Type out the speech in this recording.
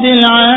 رب العالمين